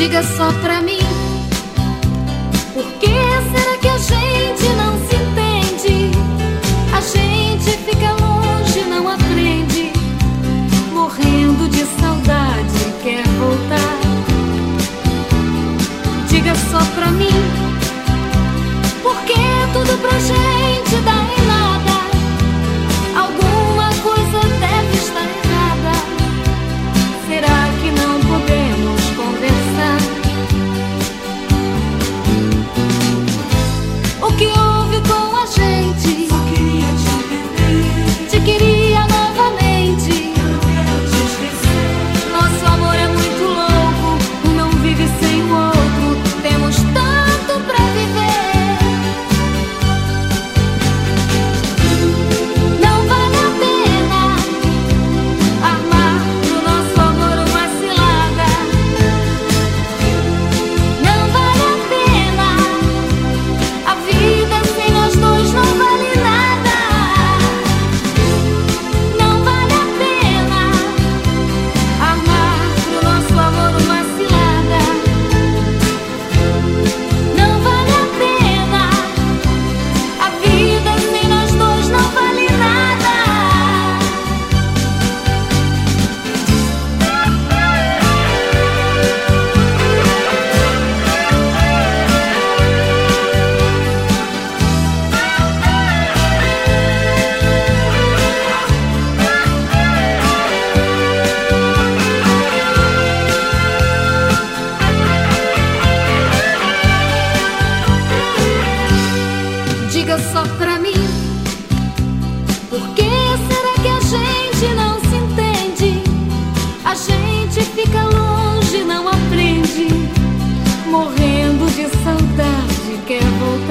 Diga só pra mim. Só pra mim. Por que será que a gente não se entende? A gente fica longe, não aprende. Morrendo de saudade, quer voltar.